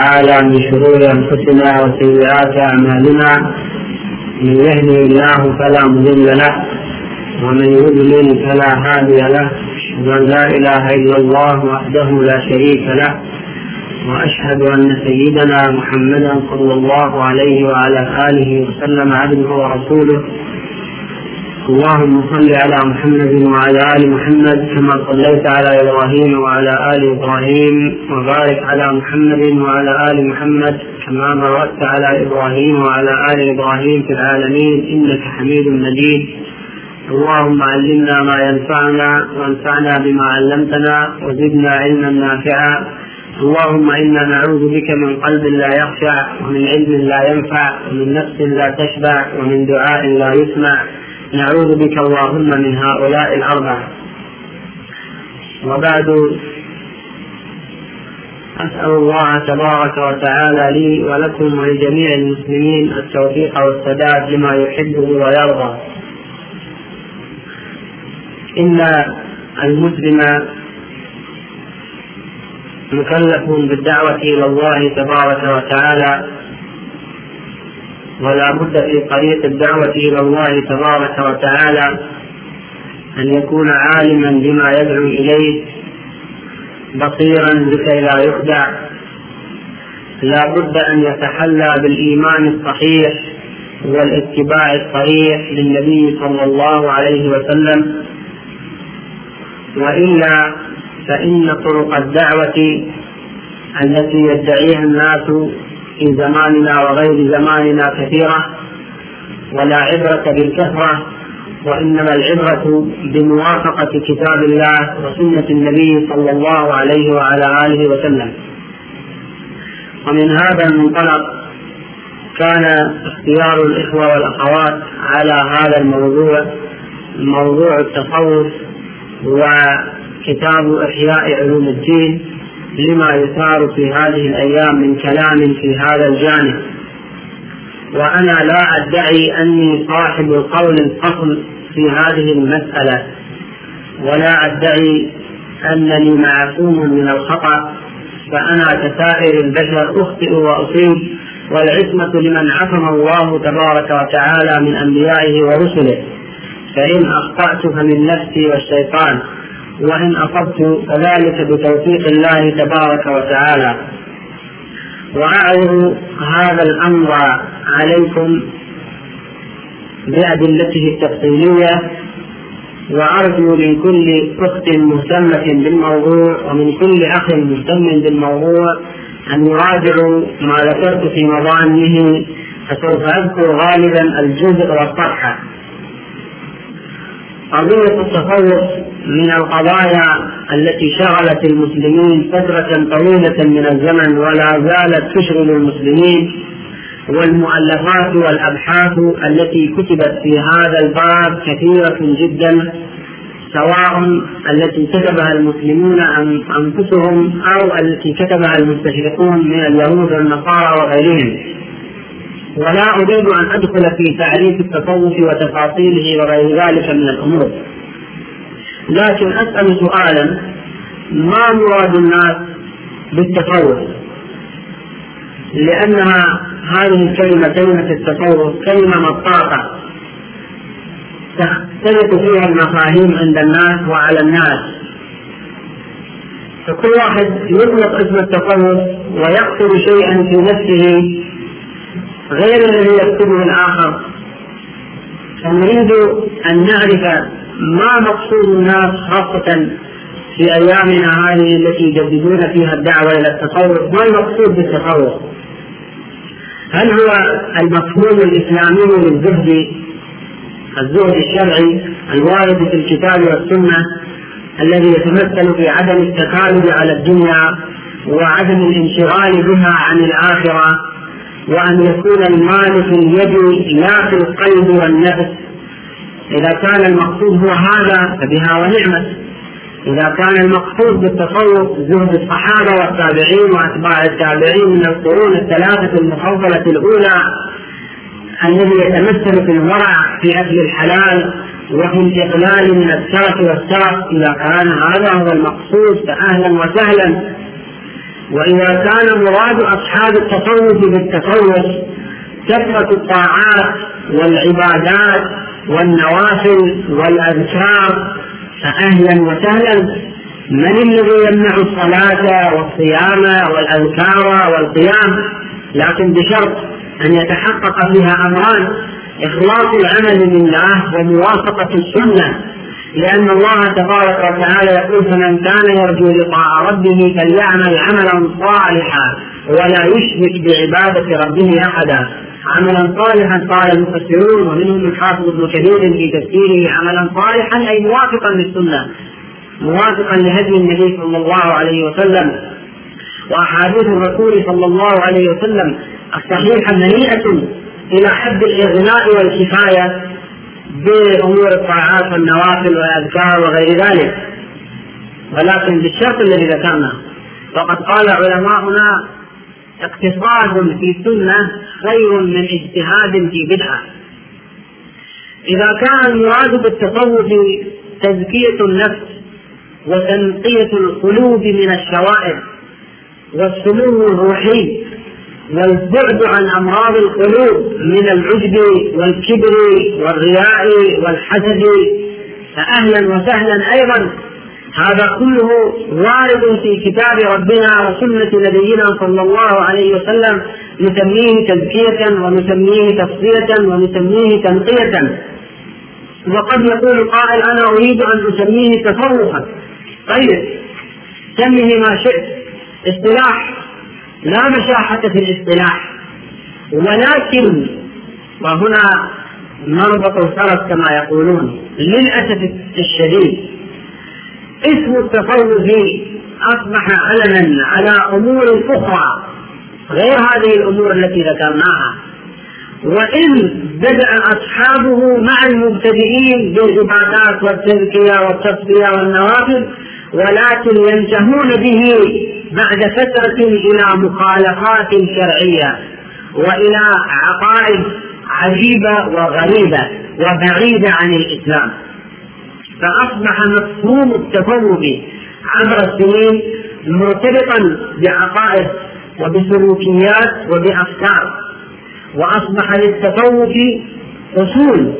تعالى من شرور أنفسنا وسيئات أعمالنا من يهده الله فلا مضل له ومن يضلل فلا هادي له أشهد أن لا إله إلا الله وحده لا شريك له وأشهد أن سيدنا محمدا صلى الله عليه وعلى آله وسلم عبده ورسوله. اللهم صل على محمد وعلى آل محمد كما صليت على إبراهيم وعلى آل إبراهيم وبارك على محمد وعلى آل محمد كما باركت على إبراهيم وعلى آل إبراهيم في العالمين إنك حميد مجيد. اللهم علمنا ما ينفعنا وانفعنا بما علمتنا وزدنا علما نافعا. اللهم إنا نعوذ بك من قلب لا يخشع ومن علم لا ينفع ومن نفس لا تشبع ومن دعاء لا يسمع. نعوذ بك اللهم من هؤلاء الأربعة. وبعد أسأل الله تبارك وتعالى لي ولكم ولجميع المسلمين التوفيق والسداد لما يحبه ويرضى. إن المسلم مكلف بالدعوة إلى الله تبارك وتعالى ولا بد في طريق الدعوة إلى الله تبارك وتعالى أن يكون عالما بما يدعو إليه بصيرا لكي لا يخدع. لا بد أن يتحلى بالإيمان الصحيح والاتباع الصحيح للنبي صلى الله عليه وسلم. وإلا فإن طرق الدعوة التي يدعيها الناس في زماننا وغير زماننا كثيرة ولا عبرة بالكثرة وإنما العبرة بموافقة كتاب الله وسنة النبي صلى الله عليه وعلى آله وسلم. ومن هذا المنطلق كان اختيار الإخوة والأخوات على هذا الموضوع موضوع التصوف وكتاب إحياء علوم الدين. لما يثار في هذه الأيام من كلام في هذا الجانب. وأنا لا أدعي أني صاحب القول الفصل في هذه المسألة ولا أدعي أنني معصوم من الخطأ فأنا كسائر البشر أخطئ وأصيب والعصمة لمن عصم الله تبارك وتعالى من أنبيائه ورسله. فإن أخطأت فمن نفسي والشيطان. وإن أصبت فذلك بتوفيق الله تبارك وتعالى. وأعرض هذا الأمر عليكم بأدلته التفصيلية وأرجو من كل أخت مهتمة بالموضوع ومن كل أخ مهتم بالموضوع أن يراجعوا ما ذكرت في مظانه فسوف أذكر غالبا الجزء والصفحة. قضية التصوف من القضايا التي شغلت المسلمين فترة طويلة من الزمن ولا زالت تشغل المسلمين والمؤلفات والأبحاث التي كتبت في هذا الباب كثيرة جدا سواء التي كتبها المسلمون أنفسهم أو التي كتبها المستشرقون من اليهود والنصارى وغيرهم. ولا أريد أن أدخل في تعريف التصوف وتفاصيله وغير ذلك من الأمور. لكن أسأل سؤالا ما مراد الناس بالتصوف لأنها هذه الكلمة كلمة التصوف كلمة مطاطة. تختلف فيها المفاهيم عند الناس وعلى الناس. فكل واحد يطلق اسم التصوف ويقصد شيئا في نفسه غير الذي يكتبه الآخر. فنريد أن نعرف ما مقصود الناس خاصة في أيامنا هذه التي يجددون فيها الدعوة إلى التصوف؟ ما المقصود بالتصوف؟ هل هو المفهوم الإسلامي للزهد؟ الزهد الشرعي الوارد في الكتاب والسنة الذي يتمثل في عدم التكالب على الدنيا وعدم الانشغال بها عن الآخرة وأن يكون المال في اليد لا في القلب والنفس إذا كان المقصود هو هذا فبها ونعمت. إذا كان المقصود بالتصوف زهد الصحابة والتابعين وأتباع التابعين من القرون الثلاثة المفضلة الأولى الذي يتمثل في الورع في أكل الحلال وفي الإقلال من الترف والسرف إذا كان هذا هو المقصود فأهلا وسهلا. وإذا كان مراد أصحاب التصوف بالتصوف كثرة الطاعات والعبادات والنوافل والأذكار فأهلا وسهلا. من الذي يمنع الصلاة والصيام والأذكار والقيام؟ لكن بشرط أن يتحقق فيها أمران إخلاص العمل لله وموافقة السنة. لأن الله تبارك وتعالى يقول فمن كان يرجو لقاء ربه فليعمل عملا صالحا ولا يشرك بعبادة ربه أحدا. عملا صالحا قال المفسرون ومنهم الحافظ ابن كثير في تفسيره عملا صالحا أي موافقا للسنة موافقا لهدي النبي صلى الله عليه وسلم. وأحاديث الرسول صلى الله عليه وسلم الصحيحة مليئة إلى حد الإغناء والكفاية بأمور الطاعات والنوافل والأذكار وغير ذلك. ولكن بالشرط الذي ذكرنا وقد قال علماؤنا اقتصاد في سنة خير من اجتهاد في بدعة. إذا كان المراد بالتصوف تزكية النفس وتنقية القلوب من الشوائب والسمو الروحي والبعد عن أمراض القلوب من العجب والكبر والرياء والحسد فاهلا وسهلا أيضا هذا كله وارد في كتاب ربنا وسنة نبينا صلى الله عليه وسلم نسميه تزكية ونسميه تصفية ونسميه تنقية. وقد يقول قائل أنا أريد أن أسميه تصوفا طيب سمه ما شئت. اصطلاح. لا مشاحة في الاصطلاح. ولكن وهنا مربط الفرس كما يقولون للأسف الشديد اسم التصوف أصبح علما على أمور أخرى غير هذه الأمور التي ذكرناها. وإن بدأ أصحابه مع المبتدئين بالعبادات والتزكية والتصفية والنوافل ولكن ينتهون به بعد فترة إلى مخالفات شرعية وإلى عقائد عجيبة وغريبة وبعيدة عن الإسلام. فأصبح مفهوم التفوق عبر السنين مرتبطا بعقائد وبسلوكيات وبأفكار وأصبح للتفوق أصول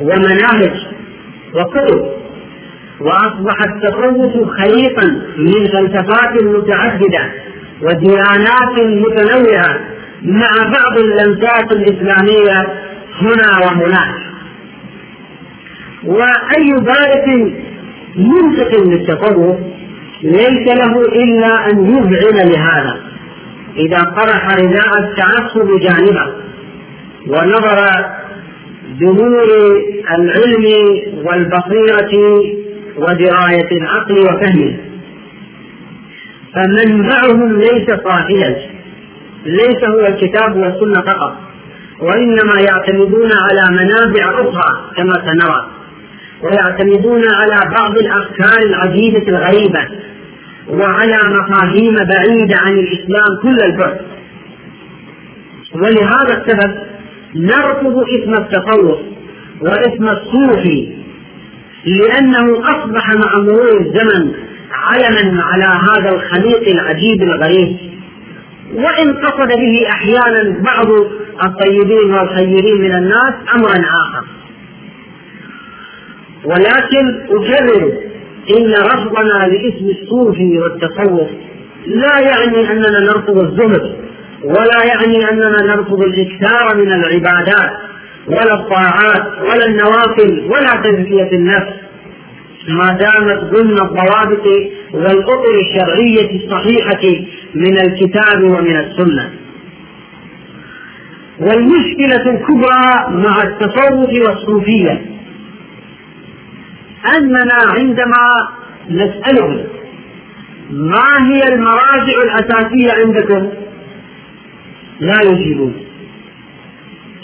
ومناهج وكتب وأصبح التصوف خليطا من فلسفات متعددة وديانات متنوعة مع بعض اللمسات الإسلامية هنا وهناك. وأي بارق منتقم للتصوف ليس له إلا أن يذعن لهذا. إذا طرح رداء التعصب جانبه ونظر بنور العلم والبصيرة ودراية العقل وفهمه. فمنبعهم ليس صافيا ليس هو الكتاب والسنة فقط وإنما يعتمدون على منابع أخرى كما سنرى. ويعتمدون على بعض الأفكار العجيبة الغريبة وعلى مفاهيم بعيدة عن الإسلام كل البعد. ولهذا السبب نرفض اسم التصوف واسم الصوفي لأنه أصبح مع مرور الزمن علما على هذا الخليط العجيب الغريب. وإن قصد به أحيانا بعض الطيبين والخيرين من الناس أمرا آخر. ولكن أكرر إن رفضنا لاسم الصوفي والتصوف لا يعني أننا نرفض الزهد ولا يعني أننا نرفض الإكثار من العبادات ولا الطاعات ولا النوافل ولا تزكية النفس. ما دامت ضمن الضوابط والأطر الشرعية الصحيحة من الكتاب ومن السنة. والمشكلة الكبرى مع التصوف والصوفية. أننا عندما نسألهم ما هي المراجع الأساسية عندكم؟ لا يجيبون.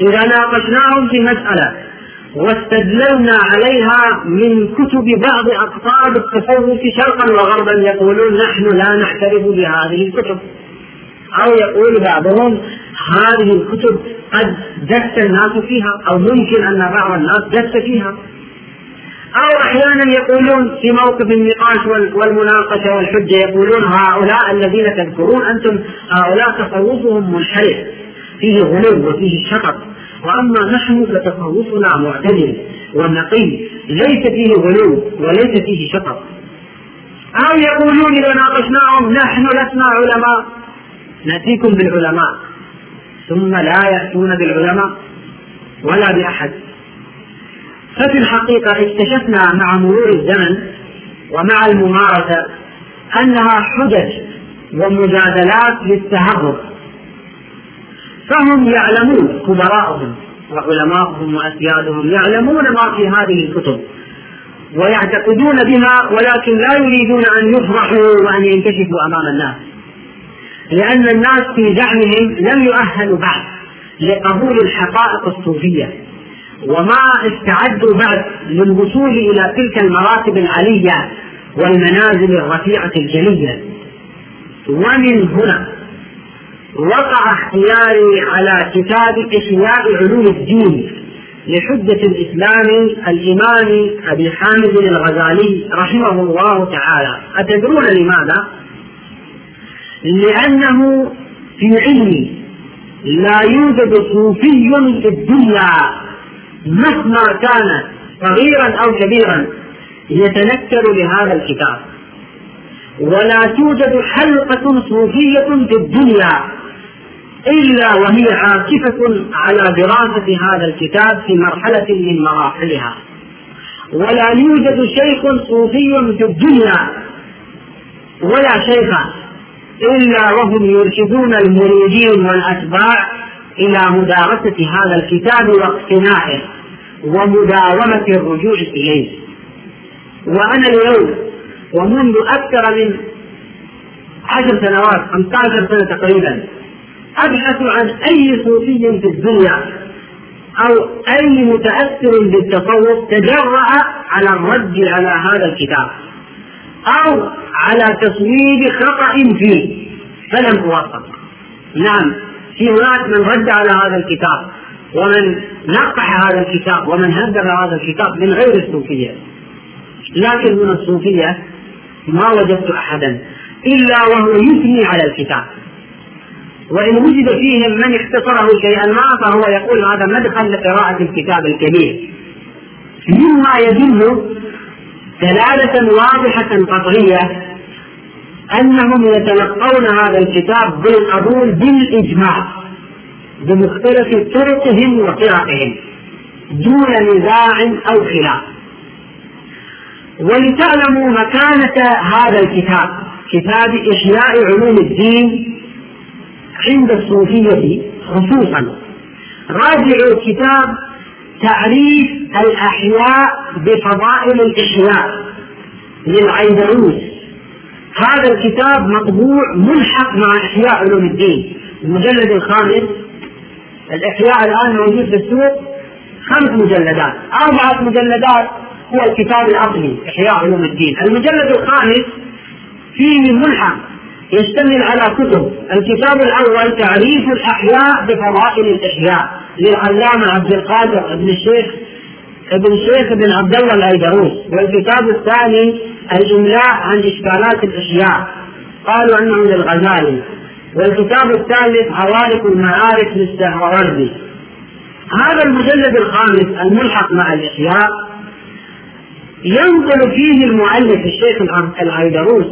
إذا ناقشناهم في مسألة واستدللنا عليها من كتب بعض أقطاب التصوف شرقا وغربا يقولون نحن لا نعترف بهذه الكتب. أو يقول بعضهم هذه الكتب قد دس الناس فيها أو ممكن أن بعض الناس دس فيها. أو أحيانا يقولون في موقف النقاش والمناقشة والحجة يقولون هؤلاء الذين تذكرون أنتم هؤلاء تصوفهم منحرف فيه غلو وفيه شطط. وأما نحن فتصوفنا معتدل ونقي ليس فيه غلو وليس فيه شطط. أو يقولون إذا ناقشناهم نحن لسنا علماء نأتيكم بالعلماء. ثم لا يأتون بالعلماء ولا بأحد. ففي الحقيقة اكتشفنا مع مرور الزمن ومع الممارسة أنها حجج ومجادلات للتهرب. فهم يعلمون كبراءهم وعلماؤهم وأسيادهم يعلمون ما في هذه الكتب ويعتقدون بها ولكن لا يريدون أن يفرحوا وأن ينكشفوا أمام الناس. لأن الناس في زعمهم لم يؤهلوا بعد لقبول الحقائق الصوفية. وما استعدوا بعد للوصول إلى تلك المراتب العلية والمنازل الرفيعة الجلية. ومن هنا وقع اختياري على كتاب إحياء علوم الدين لحجة الإسلام الإمام أبي حامد الغزالي رحمه الله تعالى. أتدرون لماذا؟ لأنه في علمي لا يوجد صوفي في الدنيا. مهما كان صغيرا أو كبيرا يتنكر لهذا الكتاب. ولا توجد حلقة صوفية في الدنيا إلا وهي عاكفة على دراسة هذا الكتاب في مرحلة من مراحلها. ولا يوجد شيخ صوفي في الدنيا ولا شيخ إلا وهم يرشدون المريدين والأتباع إلى مدارسة هذا الكتاب واقتناعه ومداومة الرجوع إليه. وأنا اليوم ومنذ أكثر من عشر سنوات 15 سنة تقريبا أبحث عن أي صوفي في الدنيا أو أي متأثر بالتصوف تجرأ على الرد على هذا الكتاب أو على تصويب خطأ فيه. فلم أوفق نعم في هناك من رد على هذا الكتاب. ومن نقح هذا الكتاب ومن هدر هذا الكتاب من غير الصوفية. لكن من الصوفية ما وجدت أحدا إلا وهو يثني على الكتاب. وإن وجد فيهم من اختصره شيئا ما فهو يقول هذا مدخل لقراءة الكتاب الكبير. مما يدل دلالة واضحة قطعية أنهم يتلقون هذا الكتاب بالقبول بالإجماع. بمختلف طرقهم وفرقهم دون نزاع أو خلاف. ولتعلموا مكانة هذا الكتاب كتاب إحياء علوم الدين عند الصوفية خصوصا. راجعوا كتاب تعريف الأحياء بفضائل الإحياء للعيدروس. هذا الكتاب مطبوع ملحق مع إحياء علوم الدين. المجلد الخامس الإحياء الآن موجود في السوق خمس مجلدات. أربعة مجلدات هو الكتاب الأصلي إحياء علوم الدين. المجلد الخامس فيه ملحق يشتمل على كتب. الكتاب الأول تعريف الأحياء بفضائل الإحياء للعلامة عبد القادر بن الشيخ ابن الشيخ بن عبد الله الأيدروس. والكتاب الثاني الإملاء عن إشكالات الإحياء. قالوا أنه للغزالي. والكتاب الثالث عوالق المعارف للسهروردي. هذا المجلد الخامس الملحق مع الإحياء ينقل فيه المؤلف الشيخ العيدروس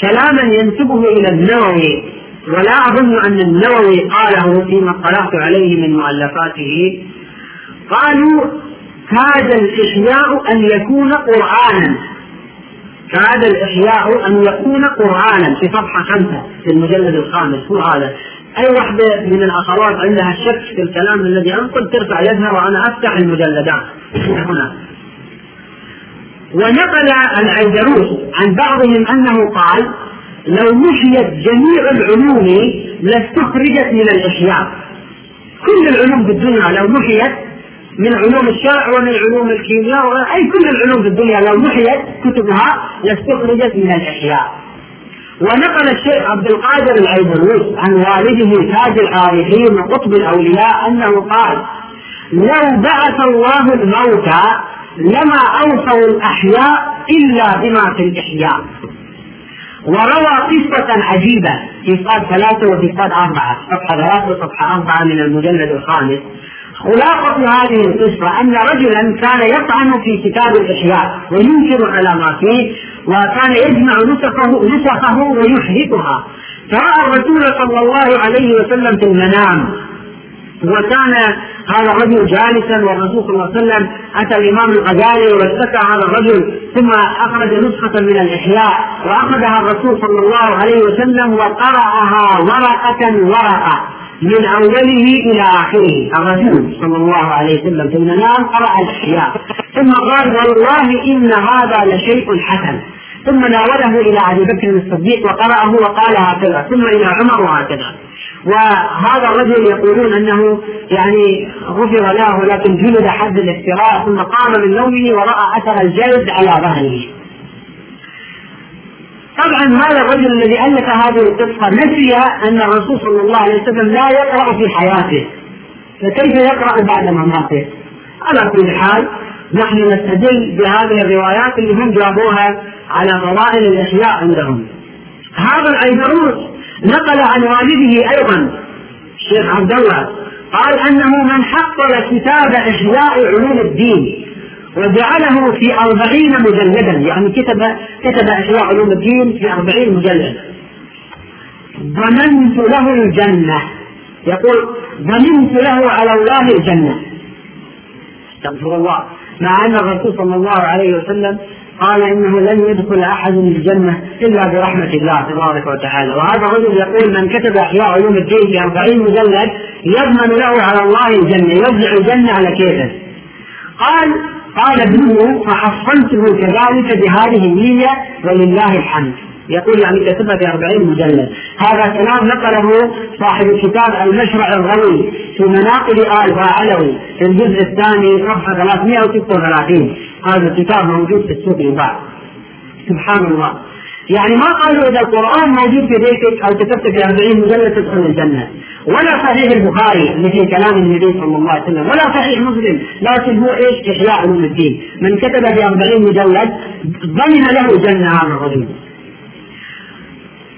كلاما ينسبه إلى النووي ولا أظن أن النووي قاله فيما اطلعت عليه من مؤلفاته. قالوا كاد الإحياء أن يكون قرآنا. كاد الإحياء أن يكون قرآنا في صفحة خمسة في المجلد الخامس. هو هذا. أي واحدة من الأخوات عندها شك في الكلام الذي أنقل ترفع يدها وأنا أفتح المجلدات. هنا. ونقل العيدروس عن بعضهم أنه قال لو محيت جميع العلوم لاستخرجت من الإحياء. كل العلوم في الدنيا لو محيت من علوم الشرع ومن علوم الكيمياء أي كل العلوم في الدنيا لو محيت كتبها لاستخرجت من الإحياء ونقل الشيخ عبد القادر العيدروس عن والده تاج العارفين وقطب الأولياء أنه قال لو بعث الله الموتى لما أوصوا الأحياء إلا بما في الإحياء وروى قصة عجيبة في صاد ثلاثة وفي صاد أربعة صفحة ثلاثة وصفحة أربعة من المجلد الخامس. خلاصة هذه القصة أن رجلا كان يطعن في كتاب الإحياء وينكر على ما فيه وكان يجمع نسخه نسخه ويحرقها. فرأى الرسول صلى الله عليه وسلم في المنام. وكان هذا الرجل جالسا والرسول صلى الله عليه وسلم أتى الإمام الغزالي واتكى هذا الرجل ثم أخرج نسخة من الإحياء. وأخذها الرسول صلى الله عليه وسلم وقرأها ورقة ورقة. من أوله إلى آخره. الرسول صلى الله عليه وسلم. في المنام قرأ الأحياء. ثم قال والله إن هذا لشيء حسن. ثم ناوله إلى أبي بكر الصديق وقرأه وقال هكذا. ثم إلى عمر وهكذا. وهذا الرجل يقولون أنه يعني غفر له ولكن جلد حد الافتراء ثم قام من نومه وراى أثر الجلد على ظهره. طبعا هذا الرجل الذي ألف هذه القصة نسي أن الرسول صلى الله عليه وسلم لا يقرأ في حياته فكيف يقرأ بعد مماته؟ على كل حال نحن نستدل بهذه الروايات اللي هم جابوها على فضائل الاحياء عندهم. هذا الأيدروس نقل عن والده أيضا الشيخ عبد الله قال أنه من حصل كتاب إحياء علوم الدين وجعله في أربعين مجلدا يعني كتب كتب إحياء علوم الدين في أربعين مجلدا ضمنت له الجنة. يقول ضمنت له على الله الجنة. استغفر الله. مع أن الرسول صلى الله عليه وسلم قال إنه لن يدخل أحد الجنة إلا برحمة الله تبارك وتعالى، وهذا الرجل يقول من كتب إحياء علوم الدين في 40 مجلد يضمن له على الله الجنة، يوزع الجنة على كيفه. قال قال ابنه فحصنته كذلك بهذه النية ولله الحمد. يقول يعني كتبها في 40 مجلد. هذا كلام نقله صاحب الكتاب المشرع الغوي في مناقب آل علوي في الجزء الثاني صفحة 336 هذا الكتاب موجود في السوق يباع سبحان الله. يعني ما قالوا إذا القرآن موجود في بيتك أو كتبت في 40 مجلد تدخل الجنة. ولا صحيح البخاري اللي فيه كلام النبي صلى الله عليه وسلم ولا صحيح مسلم لكن هو إيش؟ إحياء علوم الدين. من كتب في 40 مجلد ضمن له الجنه هذا الرجل.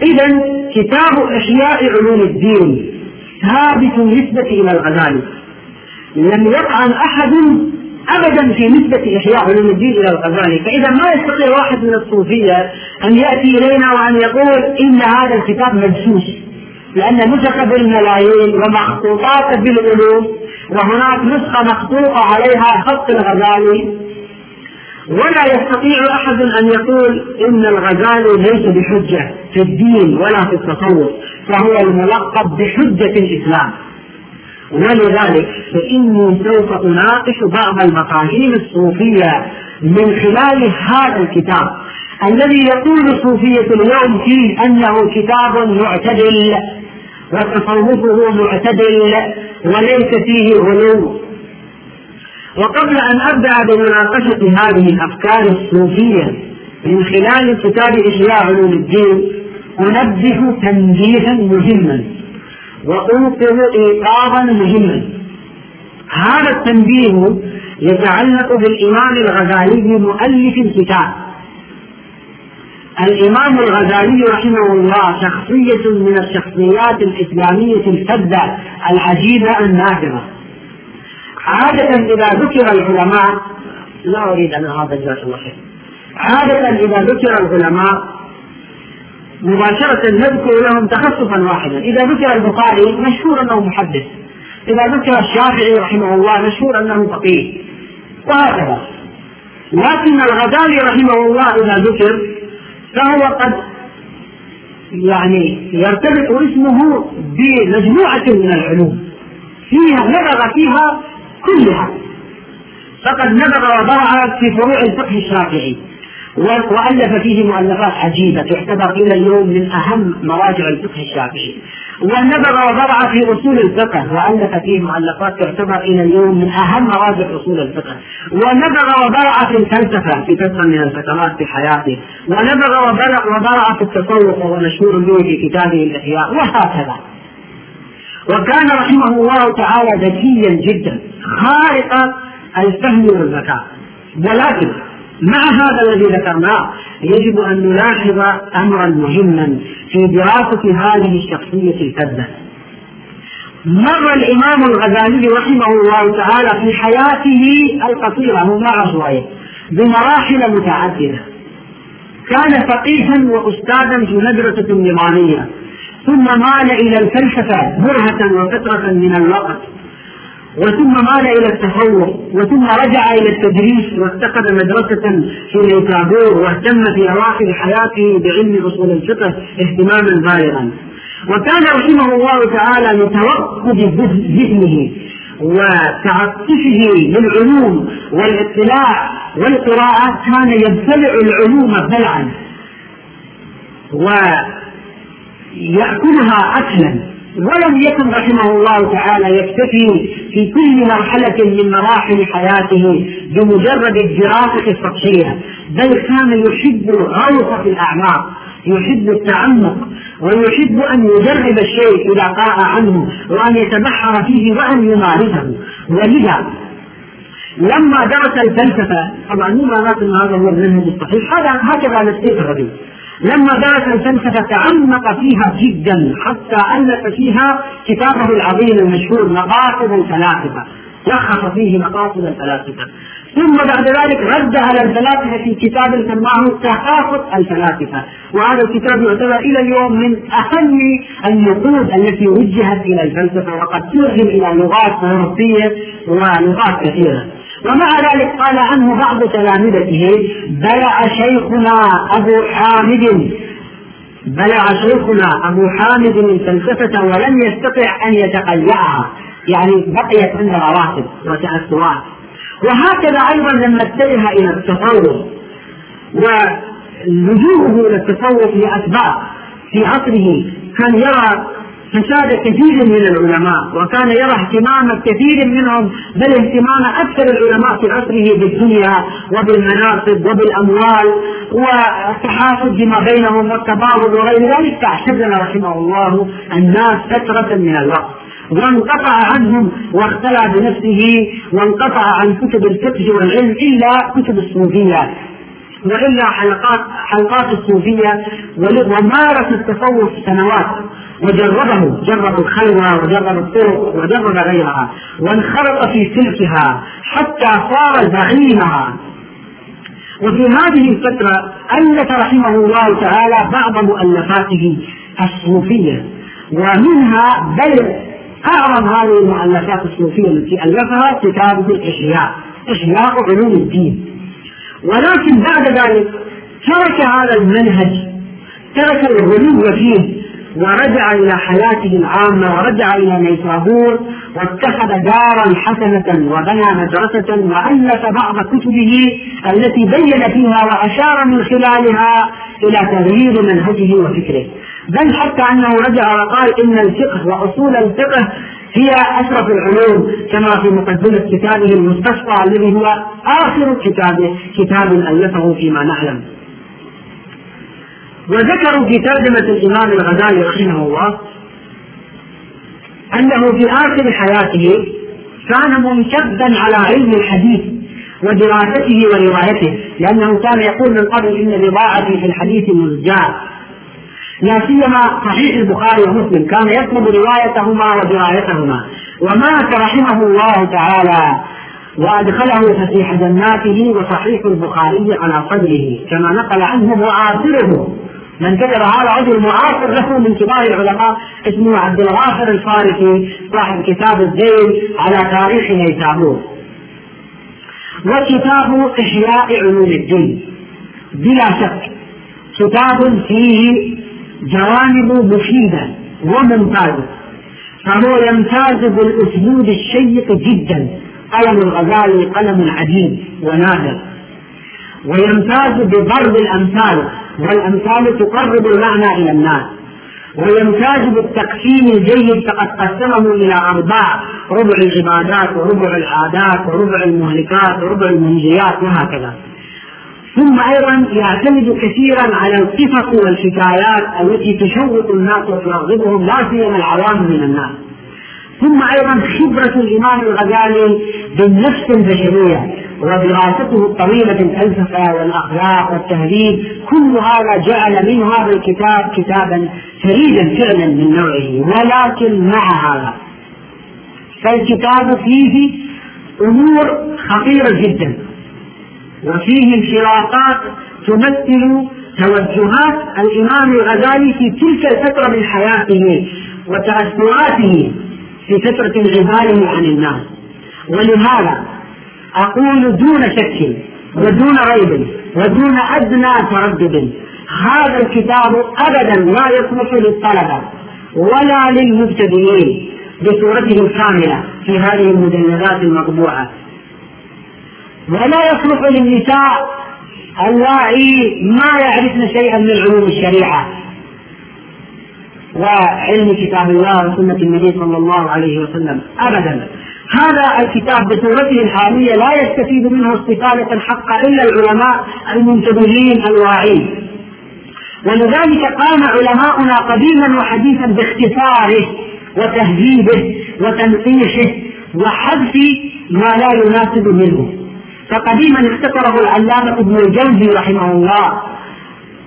إذا كتاب إحياء علوم الدين ثابت نسبة إلى الغزالي. لم يطعن أحد ابدا في نسبة إحياء علوم الدين إلى الغزالي، فإذا ما يستطيع واحد من الصوفية أن يأتي إلينا وأن يقول إن هذا الكتاب مدسوس. لأن نسخ بالملايين ومخطوطات بالالوف وهناك نسخة مخطوطة عليها خط الغزالي. ولا يستطيع أحد أن يقول إن الغزالي ليس بحجة في الدين ولا في التصوف فهو الملقب بحجة الإسلام. ولذلك فإني سوف أناقش بعض المفاهيم الصوفية من خلال هذا الكتاب. الذي يقول الصوفية اليوم فيه أنه كتاب معتدل. وتصوفه معتدل وليس فيه غلو. وقبل أن أبدأ بمناقشة هذه الأفكار الصوفية من خلال كتاب إحياء علوم الدين أنبه تنبيها مهما وأوقظ إيقاظا مهما. هذا التنبيه يتعلق بالإمام الغزالي مؤلف الكتاب. الإمام الغزالي رحمه الله شخصية من الشخصيات الإسلامية الفذة العجيبة النادرة. عادة إذا ذكر العلماء لا أريد أن هذا جزاك الله خير. عادة إذا ذكر العلماء مباشرة نذكر لهم تخصصا واحدا. إذا ذكر البخاري مشهور أنه محدث. إذا ذكر الشافعي رحمه الله مشهور أنه فقيه. وهكذا. لكن الغزالي رحمه الله إذا ذكر فهو قد يعني يرتبط اسمه بمجموعة من العلوم. فيها نبغ فيها كلها. فقد نبغ وضرع في فروع الفقه الشافعي وألف فيه مؤلفات عجيبة تعتبر إلى اليوم من أهم مراجع الفقه الشافعي. ونبغ وضرع في أصول الفقه وألف فيه مؤلفات تعتبر إلى اليوم من أهم مراجع أصول الفقه. ونبغ وضرع في الفلسفة في فترة من الفترات في حياته. ونبغ وضرع في التصوف وهو مشهور به في كتابه الإحياء وهكذا. وكان رحمه الله تعالى ذكيا جدا خارق الفهم والذكاء. ولكن مع هذا الذي ذكرناه يجب أن نلاحظ أمرا مهما في دراسة هذه الشخصية الفذة. مر الإمام الغزالي رحمه الله تعالى في حياته القصيرة هو شوية بمراحل متعددة. كان فقيها وأستاذا في مدرسة نظامية ثم مال إلى الفلسفة برهة وفترة من الوقت. وثم مال إلى التفوق وثم رجع إلى التدريس واتخذ مدرسة في نيسابور واهتم في أواخر حياته بعلم أصول الفقه اهتماما بالغا. وكان رحمه الله تعالى لتوقد ذهنه وتعطشه للعلوم والاطلاع والقراءة كان يبتلع العلوم بلعا. ويأكلها أكلا. ولم يكن رحمه الله تعالى يكتفي في كل مرحلة من مراحل حياته بمجرد الدراسة السطحية بل كان يحب الغوص في الأعماق يحب التعمق ويحب أن يجرب الشيء إذا قاع عنه وأن يتبحر فيه وأن يمارسه. ولذا لما درس الفلسفة طبعا مو معناته أن هذا هو المنهج الصحيح هذا هكذا نستيقظ به لما درس الفلسفة تعمق فيها جدا حتى ألف فيها كتابه العظيم المشهور مقاصد الفلاسفة. لخص فيه مقاصد الفلاسفة. ثم بعد ذلك رد على الفلاسفة في كتاب سماه تخافت الفلاسفة. وهذا الكتاب يعتبر إلى اليوم من أهم النقود التي وجهت إلى الفلسفة وقد ترجم إلى لغات أوروبية ولغات كثيرة. ومع ذلك قال عنه بعض تلامذته بلع شيخنا أبو حامد. بلع شيخنا أبو حامد الفلسفة ولم يستطع أن يتقلعها. يعني بقيت عنده رواتب وتأثرات وهكذا أيضا لما اتجه إلى التصوف ولجوءه إلى التصوف لأسباب في عصره كان يرى فساد كثير من العلماء وكان يرى اهتمام كثير منهم بل اهتمام أكثر العلماء في عصره بالدنيا وبالمناصب وبالأموال والتحافظ بما بينهم والتباغض وغير ذلك. فاعتزل رحمه الله الناس فترة من الوقت. وانقطع عنهم واختلى بنفسه وانقطع عن كتب الفقه والعلم إلا كتب الصوفية. وإلا حلقات حلقات الصوفية ومارس التصوف سنوات. وجربه جرب الخلوة وجرب الطرق وجرب غيرها وانخرط في سلكها حتى صار زعيمها وفي هذه الفترة ألف رحمه الله تعالى بعض مؤلفاته الصوفية ومنها بل أعظم هذه المؤلفات الصوفية التي ألفها كتابه الإحياء إحياء علوم الدين. ولكن بعد ذلك ترك هذا المنهج ترك الغلو فيه ورجع إلى حياته العامة ورجع إلى نيسابور واتخذ دارا حسنة وبنى مدرسة وألف بعض كتبه التي بين فيها وأشار من خلالها إلى تغيير منهجه وفكره. بل حتى أنه رجع وقال إن الفقه وأصول الفقه هي أشرف العلوم كما في مقدمة كتابه المستصفى الذي هو آخر كتابه كتاب ألفه فيما نعلم. وذكروا في ترجمة الإمام الغزالي رحمه الله أنه في آخر حياته كان منشدا على علم الحديث ودراسته وروايته لأنه كان يقول من قبل إن بضاعتي في الحديث مزجاة لا سيما صحيح البخاري ومسلم كان يطلب روايتهما ودرايتهما ومات رحمه الله تعالى وأدخله فسيح جناته وصحيح البخاري على صدره كما نقل عنه معاصره. من كتب هذا رجل معاصر له من كبار العلماء اسمه عبد الغافر الفارسي صاحب كتاب الزين على تاريخ نيسابور. وكتابه إحياء علوم الدين. بلا شك كتاب فيه جوانب مفيدة وممتازة. فهو يمتاز بالأسلوب الشيق جدا. قلم الغزالي قلم عديد ونادر. ويمتاز بضرب الأمثال والأمثال تقرب المعنى إلى الناس ويمتاز بالتقسيم الجيد فقد قسمه إلى أرباع ربع العبادات وربع العادات وربع المهلكات وربع المنجيات وهكذا. ثم أيضا يعتمد كثيرا على القصص والحكايات التي تشوق الناس وترغبهم لا سيما العوام من الناس. ثم أيضا خبرة الإمام الغزالي بالنفس البشرية ودراسته الطويلة الفلسفة والأخلاق والتهذيب كل هذا جعل من هذا الكتاب كتابا فريدا فعلا من نوعه ولكن مع هذا. فالكتاب فيه أمور خطيرة جدا وفيه انشراطات تمثل توجهات الإمام الغزالي في تلك الفترة من حياته وتأثراته. في فترة انعزاله عن الناس ولهذا أقول دون شك ودون ريب ودون أدنى تردد هذا الكتاب أبدا لا يصلح للطلبة ولا للمبتدئين بصورته الكاملة في هذه المجلدات المطبوعة ولا يصلح للنساء اللائي ما يعرفن شيئا من علوم الشريعة. وعلم كتاب الله وسنة النبي صلى الله عليه وسلم. أبدا. هذا الكتاب بصورته الحالية لا يستفيد منه استفادة حقا إلا العلماء المنتبهين الواعين. ولذلك قام علماؤنا قديما وحديثا باختصاره وتهذيبه وتنقيشه وحذف ما لا يناسب منه. فقديما اختصره العلامة ابن الجوزي رحمه الله.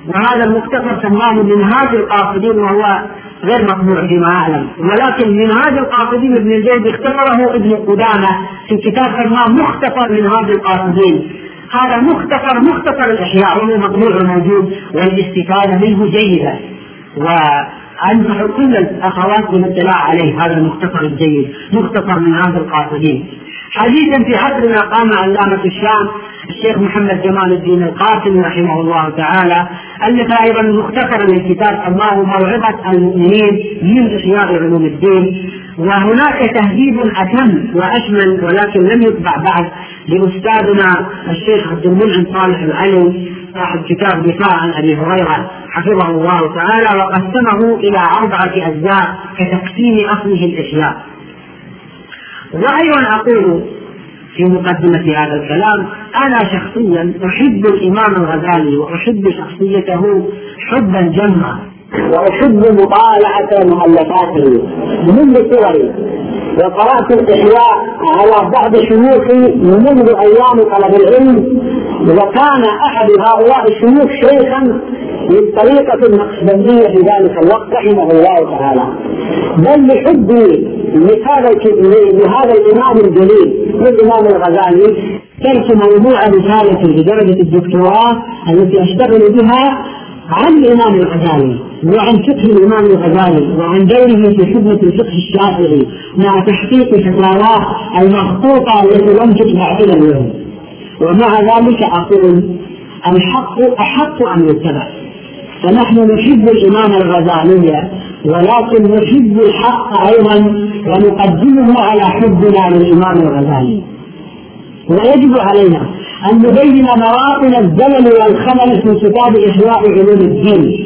وهذا المختصر سماه منهاج القاصدين وهو غير مطبوع فيما أعلم. ولكن منهاج القاصدين ابن الجوزي اختصره ابن قدامة في كتاب سماه مختصر منهاج القاصدين. هذا مختصر مختصر الإحياء وهو مطبوع موجود والاستفادة منه جيدة. وأنصح كل الأخوات بالاطلاع عليه هذا المختصر الجيد مختصر منهاج القاصدين. حديثا في عصر ما قام علامة الشام الشيخ محمد جمال الدين القاسم رحمه الله تعالى ألف أيضا مختصرا للكتاب سماه موعظة المؤمنين من إحياء علوم الدين. وهناك تهذيب أتم وأشمل ولكن لم يطبع بعد لأستاذنا الشيخ عبد المنعم صالح العلي صاحب كتاب دفاع عن أبي هريرة حفظه الله تعالى وقسمه إلى أربعة أجزاء كتقسيم أصله الإحياء وأيضا أقول في مقدمة هذا الكلام أنا شخصيا أحب الإمام الغزالي وأحب شخصيته حبا جما وأحب مطالعة مؤلفاته منذ صغري وقرأت الإحياء على بعض شيوخي منذ أيام طلب العلم وكان أحد هؤلاء الشيوخ شيخا للطريقة النقشبندية في ذلك الوقت رحمه الله تعالى. بل لحبي لهذا لهذا الإمام الجليل الإمام الغزالي ترك موضوع رسالتي لدرجة الدكتوراه التي أشتغل بها عن الإمام الغزالي وعن فقه الإمام الغزالي وعن دوره في خدمة الفقه الشافعي مع تحقيق فتاواه المخطوطة التي لم تتبع إلى اليوم. ومع ذلك أقول الحق أحق أن يتبع. فنحن نحب الإمام الغزالي ولكن نحب الحق أيضا ونقدمه على حبنا للإمام الغزالي. ويجب علينا أن نبين مواطن الزلل والخلل في كتاب إحياء علوم الدين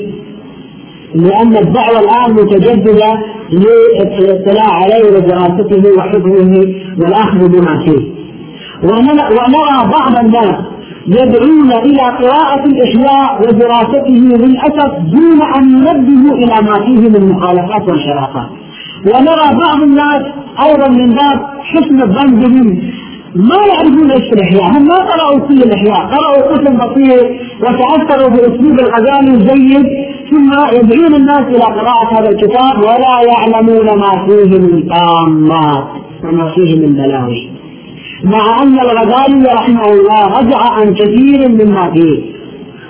لأن الدعوة الآن متجددة للاطلاع عليه ودراسته وحفظه والأخذ بما فيه. ونرى بعض الناس يدعون إلى قراءة الإحياء ودراسته للأسف دون أن ينبهوا إلى ما فيه من مخالفات وانحرافات ونرى بعض الناس أيضا من باب حسن الظن بهم. ما يعرفون إيش الإحياء، هم ما قرأوا كل الإحياء، قرأوا قسم بسيط وتأثروا بأسلوب الغزالي الجيد ثم يدعون الناس إلى قراءة هذا الكتاب ولا يعلمون ما فيه من طامات وما فيه من بلاوي. مع أن الغزالي رحمه الله رجع عن كثير مما فيه.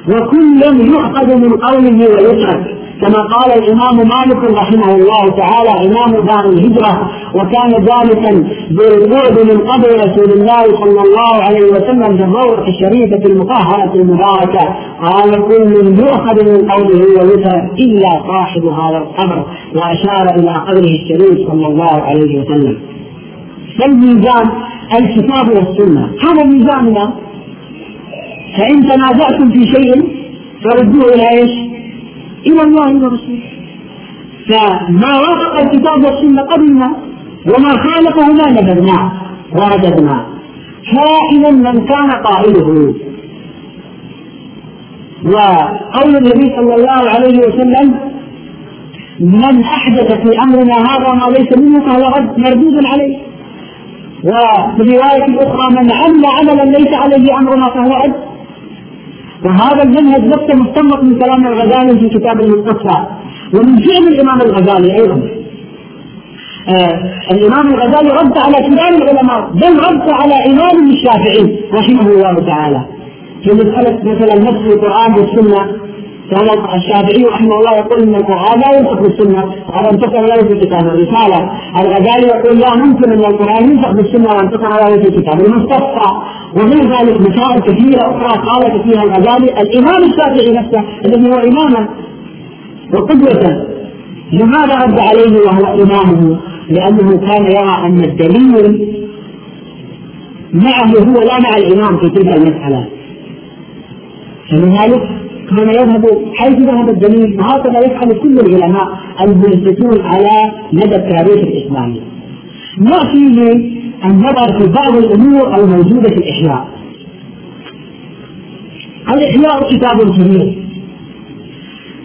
وكل يؤخذ من قوله ويترك. كما قال الإمام مالك رحمه الله تعالى إمام دار الهجرة وكان ذلك بالقرب من قبر رسول الله صلى الله عليه وسلم في الشريفة المطهرة المباركة. قال كل يؤخذ من قوله ويترك إلا صاحب هذا القبر وأشار إلى قبره الشريف صلى الله عليه وسلم. فالميزان الكتاب والسنة. هذا ميزاننا. فإن تنازعتم في شيء فردوه إلى إيش؟ إلى الله وإلى رسوله فما وافق الكتاب والسنة قبلنا وما خالفه ما نبذناه ورددناه كائنا من كان قائله. وقول النبي صلى الله عليه وسلم من أحدث في أمرنا هذا ما ليس منه فهو رد مردود عليه. وفي الرواية الأخرى من عمل عملا ليس عليه أمرنا فهو رد وهذا المنهج نفسه مستنبط من كلام الغزالي في كتاب المستصفى ومن فعل الإمام الغزالي أيضا. آه الإمام الغزالي رد على كبار العلماء بل رد على إمام الشافعي رحمه الله تعالى. في مسألة مثلا نفس القرآن والسنة. كان الشافعي رحمه الله يقول إن القرآن لا ينسخ بالسنة. وهذا انتقل له في كتاب الرسالة. الغزالي يقول لا ممكن إن القرآن ينسخ بالسنة وانتقل له في كتاب المستصفى وغير ذلك مسائل كثيرة أخرى قالت فيها الغزالي الإمام الشافعي نفسه الذي هو إماما وقدوة. لماذا رد عليه وهو امامه؟ لأنه كان يرى أن الدليل معه هو لا مع الإمام في تلك المسألة. فلذلك كان يذهب حيث ذهب الدليل وهكذا يفعل كل العلماء الملتفون على مدى التاريخ الإسلامي. ناتي النظر في بعض الأمور الموجودة في الإحياء. الإحياء كتاب كبير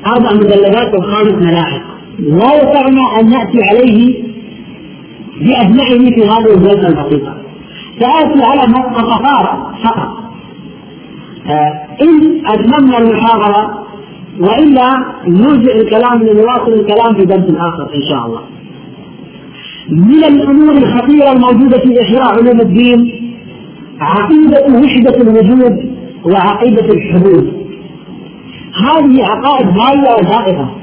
أربع مجلدات وخامس ملاحق لا يسعنا أن نأتي عليه باجمعه في هذه الجلسة البسيطة. ساتي على مقتطفات فقط إن أتممنا المحاضرة وإلا نرجع الكلام لنواصل الكلام في درس آخر إن شاء الله. من الأمور الخطيرة الموجودة في إحياء علوم الدين عقيدة وحدة الوجود وعقيدة الحدود. هذه عقائد ضالة وزائغة.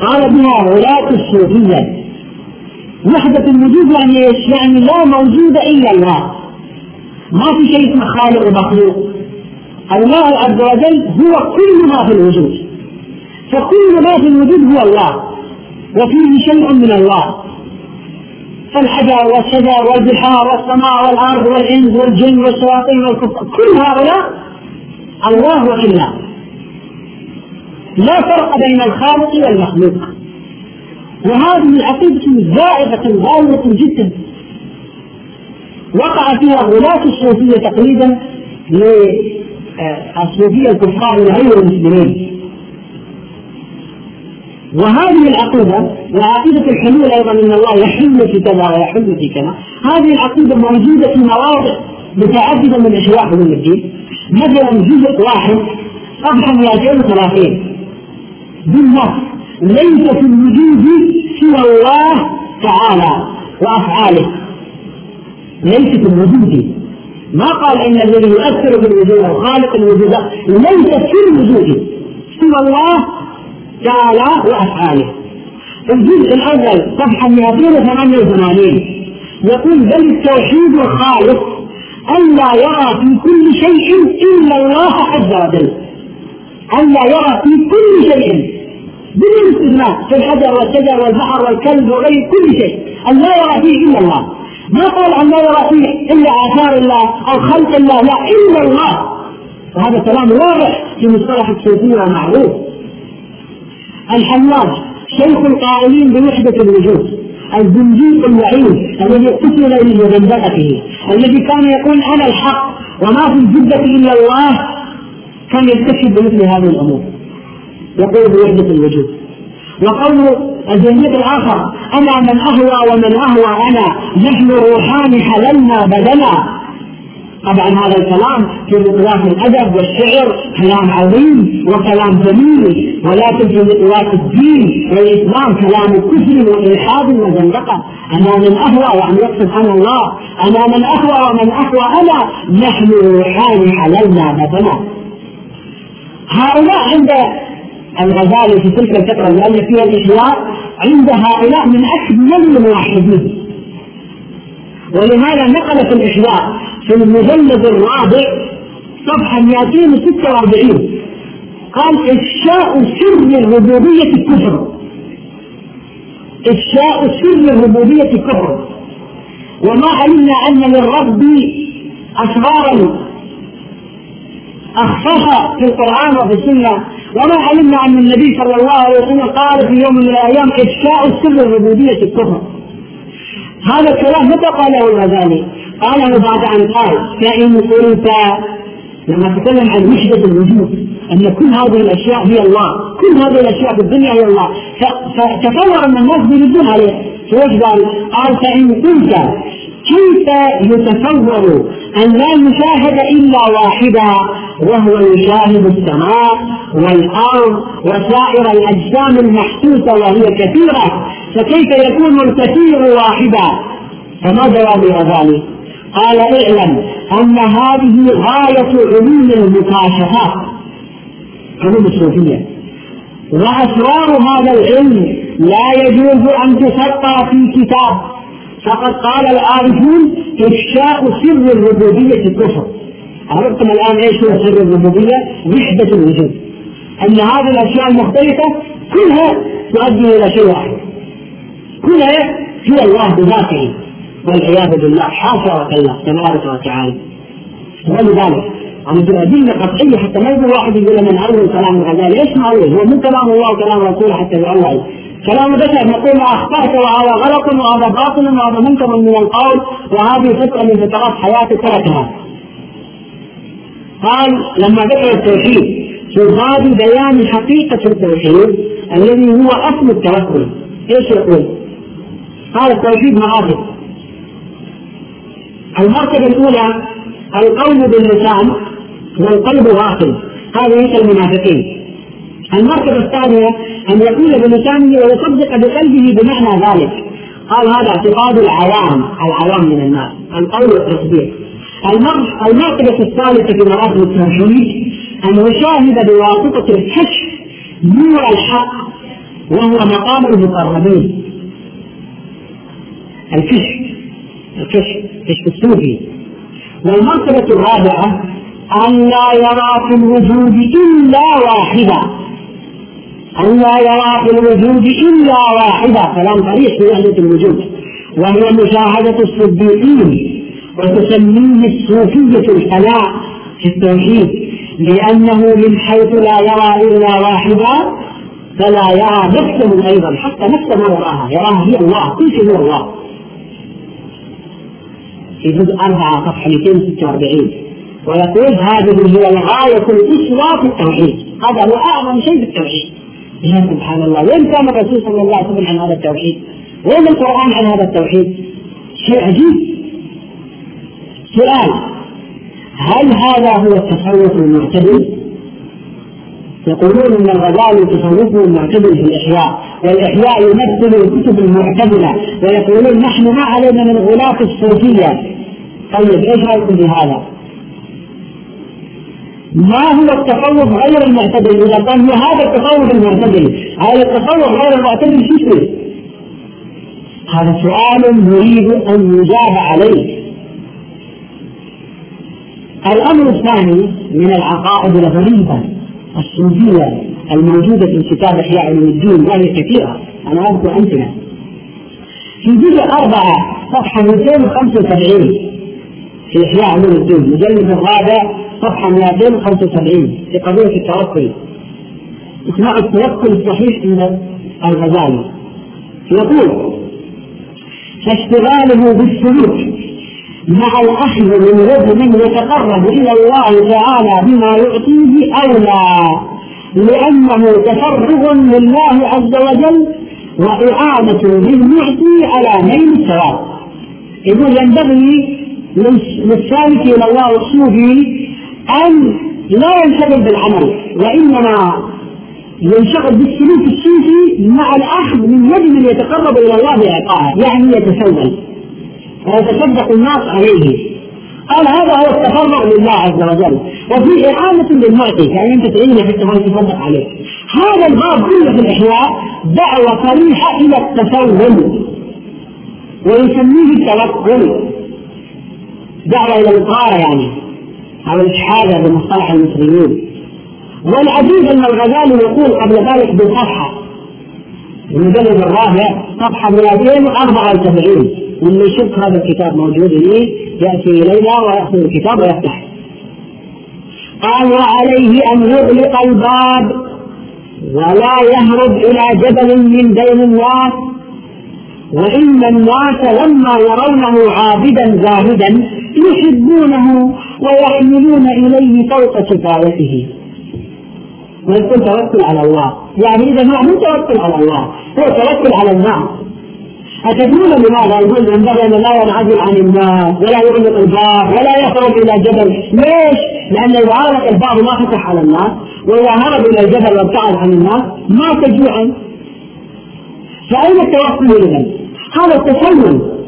قال بها ولاة الصوفية وحدة الوجود يعني إيش؟ يعني لا موجود إلا الله. ما في شيء اسمه خالق ومخلوق الله عز وجل هو كل ما في الوجود. فكل ما في الوجود هو الله. وفيه شيء من الله. فالحجر والشجر والبحار والسماء والأرض والإنس والجن والشياطين والكفار كل هؤلاء الله والا لا فرق بين الخالق والمخلوق. وهذه العقيدة زائغة غالية جدا. وقع فيها غلاة الصوفية تقليدا الصوفية الكفار غير المسلمين. وهذه العقيدة وعقيدة الحلول أيضا أن الله يحل في كذا ويحل في كذا. هذه العقيدة موجودة في مواضع متعددة من أشياء علوم الدين. مثلا جزء واحد صفحة 230 بالنص ليس في الوجود سوى الله تعالى وأفعاله. ليس في الوجود. ما قال إن الذي يؤثر في الوجود أو خالق الوجود. ليس في الوجود. سوى الله تعالى وأفعاله. الجزء الأول صفحة 288 يقول بل التوحيد الخالص ألا يرى في كل شيء إلا الله عز وجل. ألا يرى في كل شيء. بدون استثناء في الحجر والشجر والبحر والكلب وغير كل شيء. أن لا يرى فيه إلا الله. ما قال أن لا يرى فيه إلا آثار الله أو خلق الله لا إلا الله. وهذا كلام واضح في مصطلح الصوفية ومعروف الحلاج شيخ القائلين بوحدة الوجود الزنديق اللعين الذي قتل لزندقته الذي كان يقول أنا الحق وما في الجدة إلا الله كان يستشهد بمثل هذه الأمور. يقول بوحدة الوجود. وقول الجنة الآخر أنا من أهوى ومن أهوى أنا نحن روحان حللنا بدنا. طبعا هذا الكلام في مطلاق الأدب والشعر كلام عظيم وكلام جميل ولكن في مطلاق الدين والإسلام كلام كفر وإلحاد وزندقة. أنا من أهوى وأن يقصد أنا الله. أنا من أهوى ومن أهوى أنا نحن روحان حللنا بدنا. هؤلاء عند الغزالي في تلك الفترة ألف فيها الإحياء عند هؤلاء من أكمل الموحدين ولهذا نقل في الإحياء في المجلد الرابع صفحة 246 قال إفشاء سر الربوبية الكفر. إفشاء سر الربوبية الكفر. وما علمنا أن للرب أسرارا أخفاها في القرآن وفي السنة وما علمنا أن النبي صلى الله عليه وسلم قال في يوم من الأيام إفشاء سر الربوبية الكفر هذا الكلام متى قاله الغزالي؟ قاله بعد أن قال فإن قلت لما تكلم عن وحدة الوجود أن كل هذه الأشياء هي الله كل هذه الأشياء في الدنيا هي الله فتصور أن الناس بيردون عليه فايش قال؟ قال فإن قلت كيف يتصور أن لا يشاهد إلا واحدا وهو يشاهد السماء والأرض وسائر الأجسام المحسوسة وهي كثيرة فكيف يكون الكثير واحدا؟ فما جواب غزالي قال اعلم أن هذه غاية علوم المكاشفات. علوم الصوفية وأسرار هذا العلم لا يجوز أن تسطر في كتاب. فقد قال العارفون إفشاء سر الربوبية الكفر. عرفتم الآن إيش هو سر الربوبية؟ وحدة الوجود. أن هذه الأشياء المختلفة كلها تؤدي إلى شيء واحد. كلها هي الله بذاته. والعياذ بالله حاشا وكلا تبارك وتعالى. ولذلك في الأدلة قطعية حتى ما يقول واحد يقول من أول كلام الغزالي إيش ما هو؟ هو مو كلام الله وكلام رسوله حتى يؤول كلام بشر نقول ما أخطأت وهذا غلط وهذا باطل وهذا منكر من القول وهذه فترة من فترات حياتي تركها. قال لما ذكر التوحيد في باب بيان حقيقة التوحيد الذي هو أصل التوكل. إيش يقول؟ قال التوحيد مراتب المرتبة الأولى القول باللسان والقلب غافل هذا مثل المنافقين. المرتبة الثانية أن يقول بلسانه ويصدق بقلبه بمعنى ذلك. قال هذا اعتقاد العوام العوام من الناس. القول والتصديق المرتبة الثالثة في مراتب التوحيد أن يشاهد بواسطة الكشف نور الحق وهو مقام المقربين. الكشف الكشف كشف الصوفي والمرتبة الرابعة أن لا يرى في الوجود إلا واحدا. أن لا يرى في الوجود إلا واحدا كلام صريح في وحدة الوجود. وهي مشاهدة الصديقين وتسميه الصوفية الفناء في التوحيد. لأنه من حيث لا يرى إلا واحدا فلا يرى نفسه أيضا حتى نفسه ما يراها. يراها هي الله كل شيء هو الله. في جزء أربعة صفحة 246 ويقول هذه هي الغاية القصوى في التوحيد. هذا هو أعظم شيء في التوحيد. يا سبحان الله وين كان الرسول صلى الله عليه وسلم عن هذا التوحيد؟ وين القرآن عن هذا التوحيد؟ شيء عجيب سؤال هل هذا هو التصوف المعتدل؟ يقولون إن الغزالي تصوفه المعتدل في الإحياء والإحياء يمثل الكتب المعتدلة ويقولون نحن ما علينا من غلاة الصوفية طيب إيش رأيكم بهذا؟ ما هو التصوف غير المعتدل؟ إذا كان هو هذا التصوف المعتدل هذا التصوف غير المعتدل شو اسمه؟ هذا سؤال نريد أن يجاب عليه. الأمر الثاني من العقائد الغريبة الصوفيه الموجودة في كتاب إحياء علوم الدين وهي كثيرة أنا أذكر أمثلة. في جزء أربعة صفحة 275 في إحياء علوم الدين المجلد الرابع صفحة 275 في قضية التوكل. اسمع التوكل الصحيح عند الغزالي. يقول فاشتغاله بالسلوك مع الأخذ من رجل يتقرب إلى الله تعالى بما يعطيه أولى لأنه تفرغ لله عز وجل وإعانة للمعطي على نيل الثواب. يقول ينبغي للسالك إلى الله الصوفي أن لا ينشغل بالعمل وإنما ينشغل بالسلوك الصوفي مع الأخذ من يد من يتقرب إلى الله بإعطائه يعني يتسول. ويتصدق الناس عليه. قال هذا هو التفرغ لله عز وجل. وفي إعانة للمعطي يعني أنت تعينه حتى ما يتصدق عليه. هذا الباب كله في الإحياء دعوة صريحة إلى التسول. ويسميه التوكل. دعوة إلى الإطهار يعني. أو الإشحاذة بمصطلح المصريين والعجيب أن الغزالي يقول قبل ذلك بصفحة المجلد الرابع صفحة 274 واللي يشوف هذا الكتاب موجود لي يأتي إلينا ويأخذ الكتاب ويفتح. قال وعليه أن يغلق الباب ولا يهرب إلى جبل من بين الناس وإن الناس لما يرونه عابدا زاهدا يحبونه ويحملون إليه فوق كفايته. ما يكون توكل على الله. يعني إذا ما مو توكل على الله هو توكل على الناس. أتدرون لماذا يقول ينبغي أن لا ينعزل عن الناس ولا يغلق الباب ولا يخرج إلى جبل. ليش؟ لأن إذا غلق الباب وما فتح على الناس وإذا هرب إلى الجبل وابتعد عن الناس مات جوعا فأين التوكل إذا؟ هذا التسلل.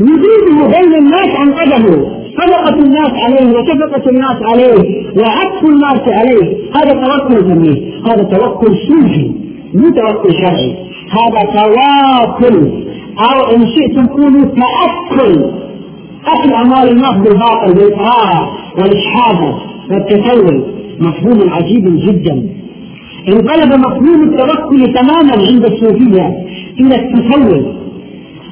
يزيده بين الناس عن قدمه صدقة الناس عليه وشفقة الناس عليه وعطف الناس عليه. هذا توكل جميل. هذا توكل صوفي مو توكل شرعي. هذا تواكل أو إن شئتم قولوا تاكل أكل أموال الناس بالباطل بالاقرار والاشحاذ والتسول. مفهوم عجيب جدا. انقلب مفهوم التوكل تماما عند الصوفية. إلى التسول.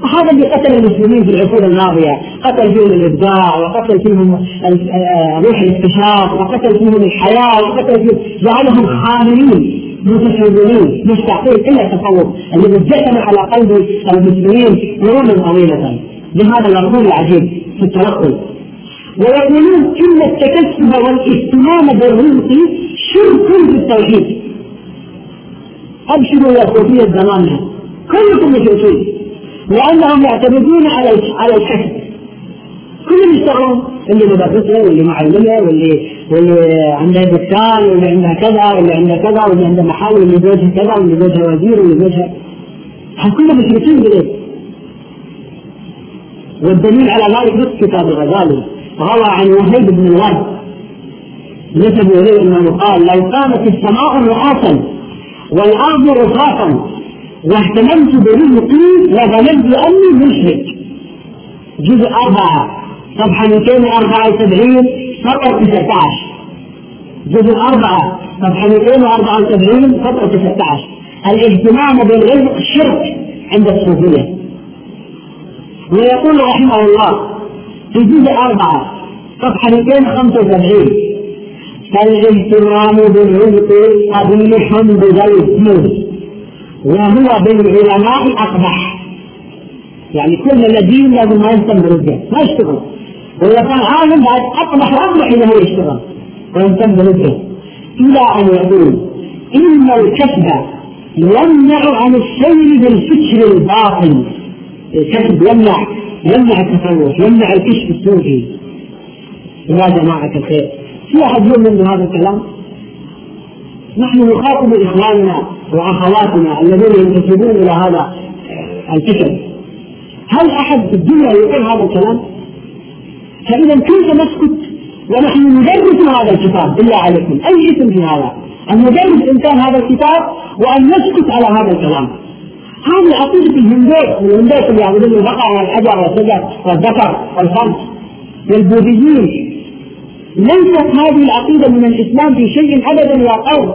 هذا اللي قتل المسلمين في العصور الماضية، قتل فيهم الابداع وقتل فيهم روح الاكتشاف وقتل فيهم الحياة وقتل فيهم جعلهم خاملين متشوقين مشتاقين إلى التصوف. الذي جسم على قلب المسلمين قرونا طويله بهذا المفهوم العجيب في التوكل ويقولون إن التكسب والاهتمام بالرزق شرك في التوحيد. أبشروا يا صوفيه زماننا كلكم مشركين لأنهم يعتمدون على على الكسب كلهم يشتغلون. اللي مدرسة واللي معلمة واللي واللي عنده دكان واللي عنده كذا واللي عنده كذا واللي عنده محل واللي زوجها كذا واللي زوجها وزير واللي زوجها كلهم مشركين بالإيه والدليل على ذلك نص كتاب الغزالي. روى عن وهيب بن الورد نسب إليه أنه قال لو كانت السماء رخاصا والأرض رخاصا واهتممت برزقي لظننت اني مشرك. جزء أربعة. صفحة 274 سطر 19 جزء أربعة. صفحة 274 سطر 19 الاهتمام بالرزق شرك عند الصوفية. ويقول رحمه الله في جزء أربعة صفحة 275 فالاهتمام بالرزق قبيح بذي وهو بالعلماء أقبح يعني كل الذين لازم ما يهتم برزقه ما يشتغل. واذا كان عالم بعد أقبح وأقبح إذا هو يشتغل. ويهتم برزقه إلى أن يقول إن الكسب يمنع عن السير بالفكر الباطل الكسب يمنع يمنع التصوف يمنع الكشف الصوفي يا جماعة الخير في أحد يؤمن بهذا الكلام؟ نحن نخاطب إخواننا وأخواتنا الذين ينتسبون إلى هذا الفكر هل أحد في الدنيا يقول هذا الكلام؟ فإذا كيف نسكت ونحن ندرس هذا الكتاب بالله عليكم أي اسم في هذا؟ أن ندرس إنسان هذا الكتاب وأن نسكت على هذا الكلام. هذه عقيدة الهندوس الهندوس اللي يعبدون البقر والحجر والشجر والذكر والخمس والبوذيين ليست هذه العقيدة من الإسلام في شيء ابدا يا قوم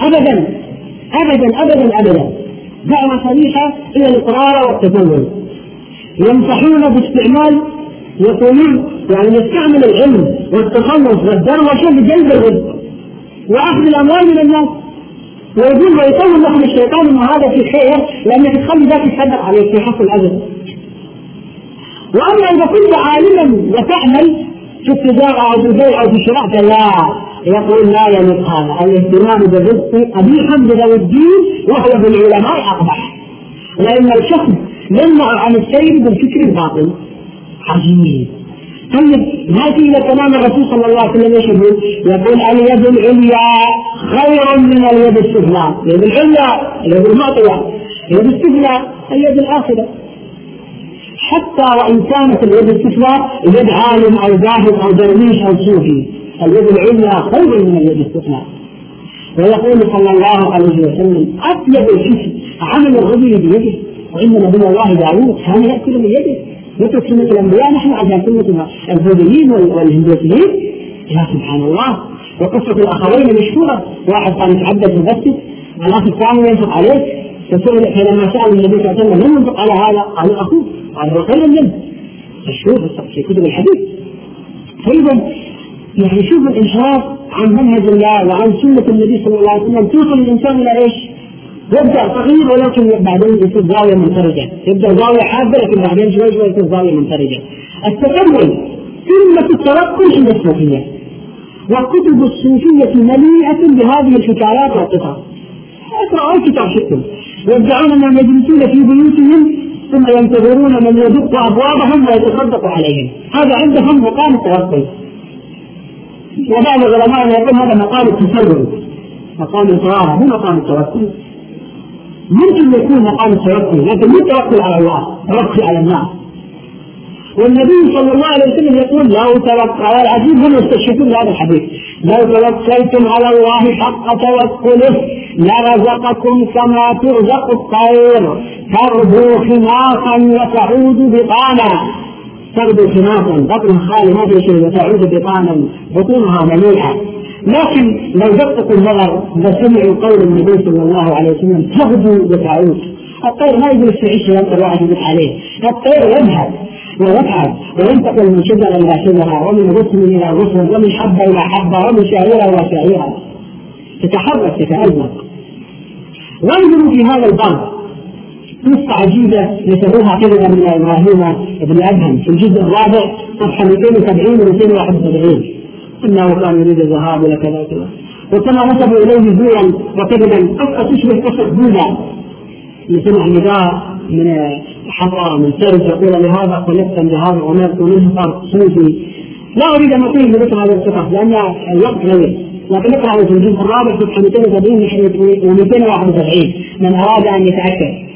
ابدا ابدا ابدا ابدا. دعوة صريحة إلى الإقرار والتفوّل ينصحون باستعمال يقولون يعني نستعمل العلم والتخلص والدروشة لجلب الرزق. وأخذ الأموال من الناس. ويقول ويقول لكم الشيطان أن هذا في خير لأنك تخلي ذاك يتصدق عليك في حق الأجر وأما إذا كنت عالما وتعمل في التجارة أو في البيع أو في الشراء لا يقول لا يليق هذا الاهتمام بالرزق قبيح بذوي الدين وهو بالعلماء أقبح. لأن الشخص يمنع عن السير بالفكر الباطل عجيب. طيب ناتي إلى كلام الرسول صلى الله عليه وسلم؟ إيش يقول؟ يقول اليد العليا خير من اليد السفلى، اليد العليا اليد المعطيه، اليد السفلى اليد الآخرة. حتى وإن كانت اليد السفلى يد عالم أو زاهد أو درويش أو صوفي، اليد العليا خير من اليد السفلى ويقول صلى الله عليه وسلم أطيب الحسن عمل الرجل بيده وإن نبي الله داوود كان يأكل من يده. نترك سنة الأنبياء؟ نحن عشان سنه البوذيين والهندوسيين. يا سبحان الله. وقصة الأخوين مشهورة. واحد كان يتعبد في المسجد. والأخ الثاني ينفق عليه. فسئل حينما سأل النبي صلى الله عليه وسلم من ينفق على هذا؟ قال أخوه قال هو خير منه. مشهور في كتب الحديث. فإذا يعني شوف الإنحراف عن منهج الله وعن سنة النبي صلى الله عليه وسلم توصل الإنسان إلى إيش؟ يبدأ صغير ولكن بعدين يصير زاوية منفرجة، يبدأ زاوية حادة لكن بعدين شوي شوي يصير زاوية منفرجة. التأمل قمة التوكل عند الصوفية. وكتب الصوفية مليئة بهذه الحكايات والقصص اقرأوا أي كتاب شئتم يدعون أنهم يجلسون في بيوتهم ثم ينتظرون من يدق أبوابهم ويتصدق عليهم هذا عندهم مقام التوكل وبعض العلماء يقول هذا مقام التسرع مقام الطهارة مو مقام التوكل. ممكن يكون مقام التوكل لكن مو التوكل على الله توكل على الناس. والنبي صلى الله عليه وسلم يقول لو توكل العجيب هم يستشهدون بهذا الحديث. لو توكلتم على الله حق توكله لرزقكم كما ترزق الطير تغدو خماصا وتعود بطانا تغدو خماصا بطن خالي ما في شيء وتعود بطانا بطونها مليئه لكن لو دققوا النظر لسمعوا قول النبي صلى الله عليه وسلم تغدو وتعود الطير ما يجلس في عشه وانت الواحد يدق عليه. الطير يذهب ويتعب وينتقل من شجرة إلى شجرة ومن غصن إلى غصن ومن حبة إلى حبة ومن شعيرة إلى شعيرة. تتحرك تتألق وانظروا في هذا الباب. قصة عجيبة نسبوها كذا من إبراهيم بن أدهم في الجزء الرابع صفحة 270 و 271 إنه كان يريد الذهاب إلى كذا وكذا. وكما نسبوا إليه زورا وكذبا قصه تشبه قصة بوذا سمع نداء من حضاره من سرج يقول لهذا خلقت لهذا امرت نهضر صوفي لا أريد أن اطيل بذكر هذه القصص لأن الوقت غير. لكن اقرأوا في الجزء الرابع صفحة 270 و 271 من أراد أن يتاكد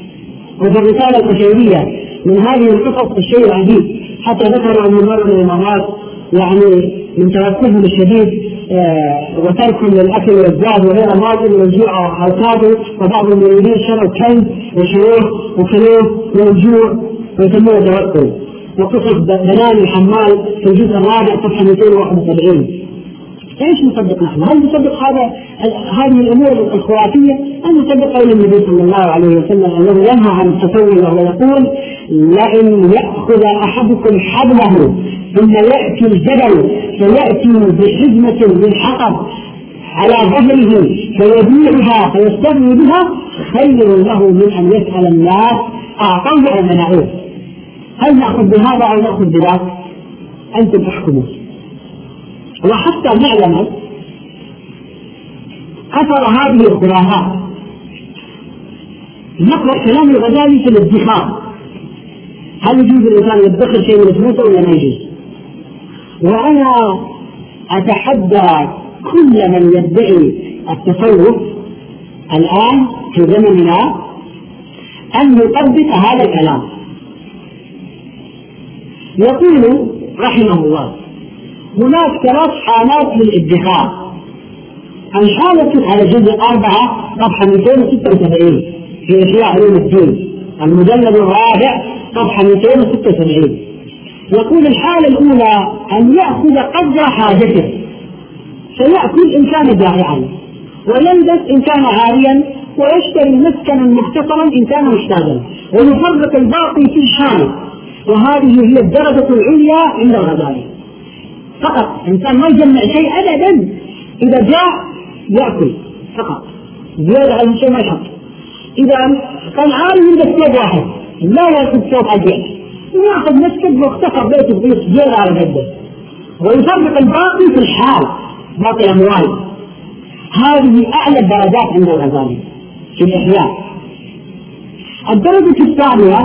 وفي الرسالة القشيريه من هذه القصص الشيء العجيب حتى ذكروا أن مرة من المرات يعني من توقفهم الشديد آه، وتركهم للأكل والزاد وغير الماضي والجوع اوقاته وبعضهم يريدون شرب كلب وشيوخ وكلوب والجوع ويسمونه توكل وقصص بنان الحمال في الجزء الرابع صفحة 271 إيش نصدق نحن؟ هل نصدق هذا هذه الأمور الخرافية؟ ام نصدق قول النبي صلى الله عليه وسلم الذي ينهى عن التسول وهو يقول لئن يأخذ أحدكم حبله ثم يأتي الجبل فيأتي بحزمة من حطب على ظهره فيبيعها فيستغني بها خير له من أن يسأل الناس أعطوه أو منعوه هل نأخذ بهذا أو نأخذ بذاك؟ أنتم احكموا وحتى نعلم أثر هذه الخرافات. نقرأ كلام الغزالي في الادخار. هل يجوز الإنسان يدخر شيء من فلوسه ولا ما يجوز؟ وأنا أتحدى كل من يدعي التصوف الآن في زمننا أن يطبق هذا الكلام. يقول رحمه الله هناك ثلاث حالات للادخار. الحالة على جزء أربعة صفحة 276 في إحياء علوم الدين. المجلد الرابع صفحة 276 يقول الحالة الأولى أن يأخذ قدر حاجته. فيأكل إن كان جائعا ويلبس إن كان عاريا ويشتري مسكنا مختصرا إن كان محتاجا ويفرق الباقي في الحال. وهذه هي الدرجة العليا عند الغزالي فقط. إنسان ما يجمع شيء أبدا. إذا جاء يأكل فقط. زيادة على شيء ما يحط. إذا كان عاري يلبس ثوب واحد لا يأكل ثوب أبيض يأخذ مسكت مختصر بيته في سجير على قده. ويفرق الباقي في الحال. باقي الأموال. هذه أعلى الدرجات عند الغزالي. في الإحياء. الدرجة الثانية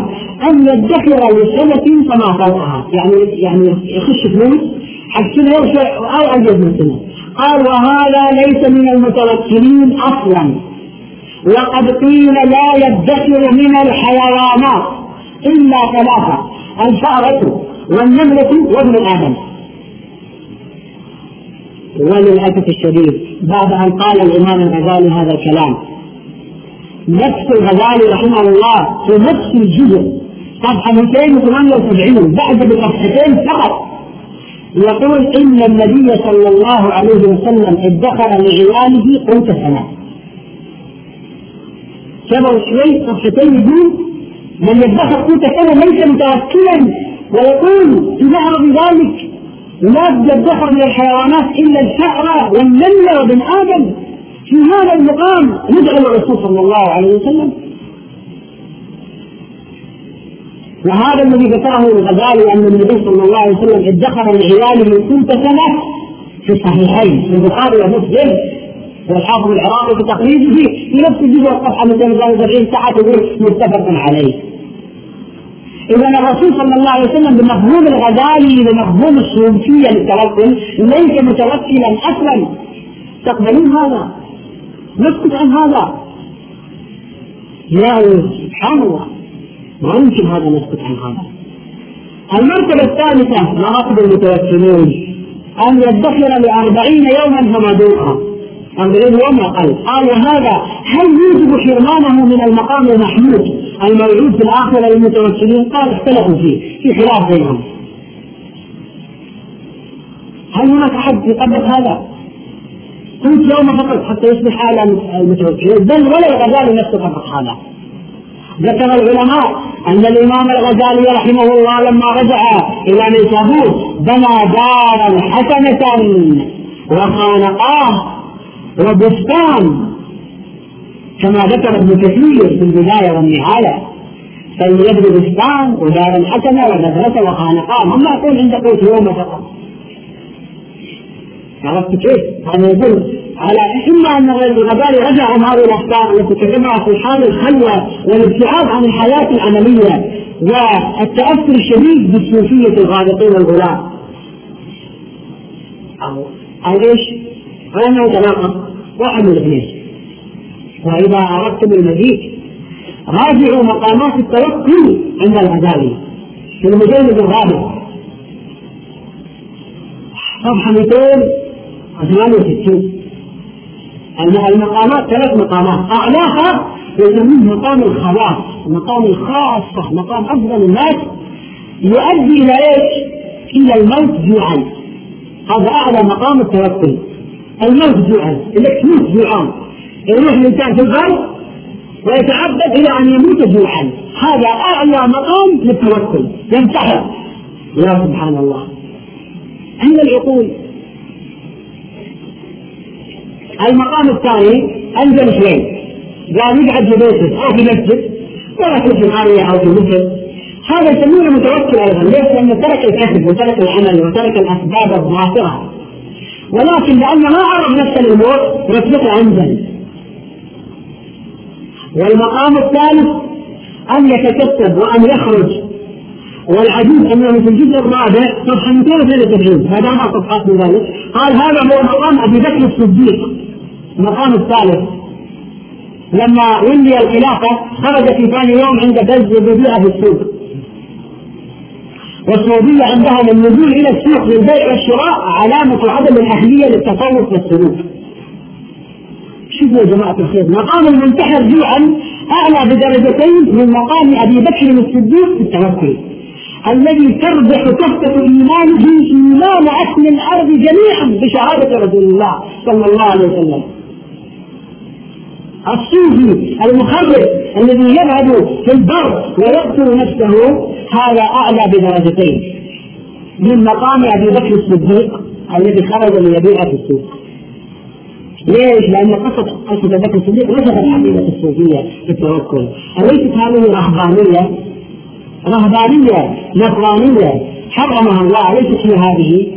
أن يدخر لسنة فما فوقها، يعني يعني يخش فلوس حق سنة أو أزيد من سنة. قال وهذا ليس من المتوكلين أصلا. وقد قيل لا يدخر من الحيوانات إلا ثلاثة الفأرة والنملة وابن آدم وللأسف الشديد بعد أن قال الإمام الغزالي هذا الكلام نفس الغزالي رحمه الله في نفس الجزء صفحة 278 بعد بصفحتين فقط يقول إن النبي صلى الله عليه وسلم ادخر لعياله قوت سنة كبر شوي صفحتين يقول من يدخر قوت سنة ليس متوكلا ويقول في معرض ذلك لا يدخر من الحيوانات إلا الفأرة والنملة وابن آدم. في هذا المقام ندعو الرسول صلى الله عليه وسلم وهذا الذي ذكره الغزالي أن النبي صلى الله عليه وسلم ادخر لعياله قوت سنة في الصحيحين في البخاري ومسلم والحافظ العراقي في تقليده في نفس الجزء الصفحه 273 ساعة تقول متفق عليه. إذا الرسول صلى الله عليه وسلم بمفهوم الغزالي بمفهوم الصوفية للتوكل ليس متوكلا أصلا. تقبلون هذا؟ نسكت عن هذا. لا سبحان الله. ما يمكن هذا نسكت عن هذا. المرتبة الثالثة مراتب المتوكلين أن يدخر لأربعين يوما فما دونها أربعين يوم أقل. قال وهذا هل يوجب حرمانه من المقام المحمود الموعود في الآخرة للمتوكلين؟ قال اختلفوا فيه في خلاف بينهم. هل هناك أحد يقبل هذا؟ قلت يوم فقط حتى يصبح حالا المتوكلين. بل ولا الغزالي نفسه فقط هذا. ذكر العلماء أن الإمام الغزالي رحمه الله لما رجع إلى نيسابور بنى دارا حسنة وخانقاه وبستان. كما ذكر ابن كثير في البداية والنهاية فليبني بستان ودارا حسنة ومدرسة وخانقاه ما يقول عند قوت يوم فقط؟ عرفت كيف؟ هذا يدل على إما أن الغزالي رجع عن هذه الافكار التي كتبها في حال الخلوة والابتعاد عن الحياة العملية والتأثر الشديد بالصوفية الغابطين الغلاة أو أو إيش؟ أنه تناقض واحد من الاثنين وإذا أردتم المزيد راجعوا مقامات التوكل عند الغزالي في المجلد الرابع صفحة 268 المقامات ثلاث مقامات. أعلاها يسميه مقام الخواص مقام الخاصة مقام أفضل الناس. يؤدي إلى إيش؟ إلى الموت جوعا. هذا أعلى مقام التوكل. الموت جوعا إنك تموت جوعان يروح الإنسان في البر ويتعبد إلى أن يموت جوعا. هذا أعلى مقام للتوكل. ينتحر. يا سبحان الله. عند العقول. المقام الثاني أنزل شوي قال يقعد في بيته أو في مسجد. ولا في العالية أو في مسجد هذا يسمونه متوكل أيضا. ليش؟ لأنه ترك الكسب وترك العمل وترك الأسباب الظاهرة. ولكن لأنه ما عرف نفسه للموت رتبته أنزل. والمقام الثالث أن يتكتب وأن يخرج. والعجيب أنه في الجزء الرابع صفحه 273 هذا ما صفحات من ذلك. قال هذا هو مقام أبي بكر الصديق. المقام الثالث لما ولي الخلافة خرج في ثاني يوم عند بز وبيع في السوق والسعودية عندهم النزول إلى السوق للبيع والشراء علامة عدم الأهلية للتصوف والسلوك. شوفوا يا جماعة الخير مقام المنتحر جوعا أعلى بدرجتين من مقام أبي بكر الصديق في التوكل. الذي تربح كفة إيمانه إيمان أهل الأرض جميعا بشهادة رسول الله صلى الله عليه وسلم. الصوفي المخرج الذي يذهب في البر ويقتل نفسه هذا أعلى بدرجتين من مقام أبي بكر الصديق الذي خرج ليبيع في السوق. ليش؟ لأن قصة قصة أبي بكر الصديق ليست الحقيقة الصوفية في التوكل، أليست هذه رهبانية؟ رهبانية نصرانية حرمها الله ليست هي هذه.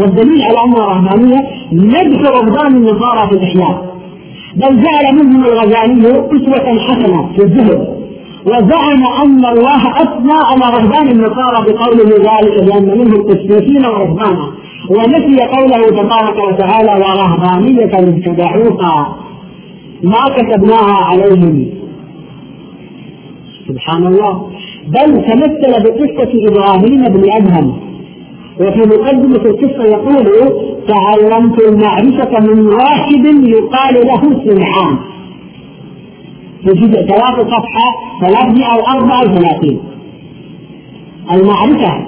والدليل على أنها رهبانية نذكر رهبان النصارى في الإحياء. بل جعل منهم الغزالي أسوة حسنة في الزهد وزعم أن الله أثنى على رهبان النصارى بقوله ذلك لأن منهم قسيسين ورهبانا ونسي قوله تبارك وتعالى ورهبانية ابتدعوها ما كتبناها عليهم. سبحان الله. بل تمثل بقصة إبراهيم بن أدهم. وفي مقدمة القصة يقول تعلمت المعرفة من واحد يقال له سمعان في جزء ثلاثة صفحة ثلاثمائة أو أربعة وثلاثين المعرفة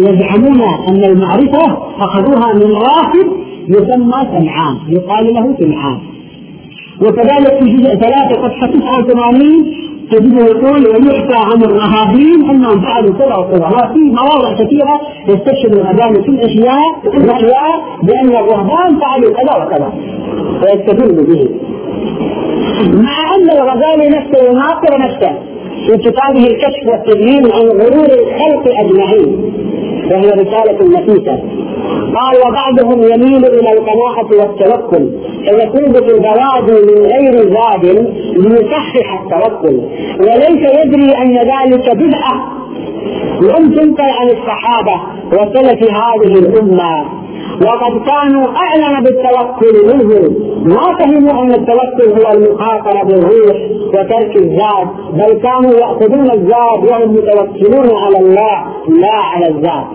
يزعمون أن المعرفة أخذوها من واحد يسمى سمعان يقال له سمعان وكذلك في جزء ثلاثة صفحة 89 تجده يقول ويحكى عن الرهابين انهم فعلوا كذا وكذا وفي مواضع كثيرة يستشهد الغزالي في الأشياء الأشياء بأن الرهبان فعلوا كذا وكذا. ويستدل به. مع أن الغزالي نفسه يناقض نفسه في كتابه الكشف والتبيين عن غرور الخلق أجمعين. وهي رسالة نفيسة. قال وبعضهم يميل إلى القناعة والتوكل. في البوادي من غير زاد ليصحح التوكل. وليس يدري أن ذلك بدعة. لم تنقل عن الصحابة وسلف هذه الأمة. وقد كانوا أعلم بالتوكل منهم ما فهموا أن التوكل هو المخاطرة بالروح وترك الذات بل كانوا يأخذون الذات وهم متوكلون على الله لا على الذات.